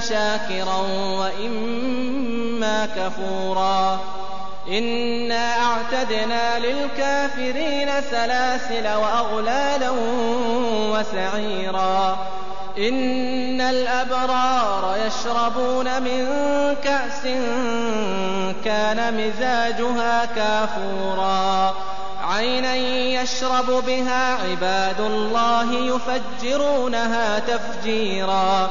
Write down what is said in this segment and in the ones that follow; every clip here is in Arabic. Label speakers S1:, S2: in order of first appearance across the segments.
S1: شاكرا وإما كفورا إنا أعتدنا للكافرين سلاسل وأغلالا وسعيرا إن الأبرار يشربون من كأس كان مزاجها كافورا عينا يشرب بها عباد الله يفجرونها تفجيرا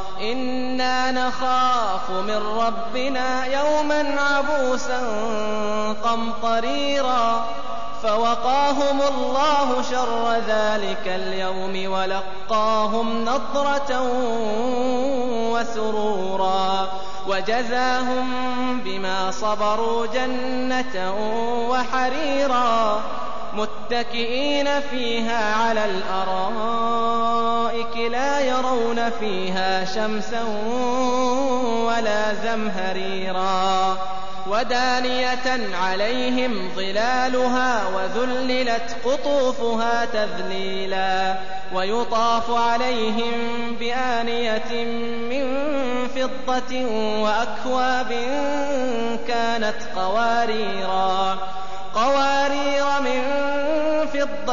S1: إنا نخاف من ربنا يوما عبوسا قمطريرا فوقاهم الله شر ذلك اليوم ولقاهم نضرة وسرورا وجزاهم بما صبروا جنة وحريرا متكئين فيها على الأرائك لا يرون فيها شمسا ولا زمهريرا ودانية عليهم ظلالها وذللت قطوفها تذليلا ويطاف عليهم بآنية من فضة وأكواب كانت قواريرا قوارير من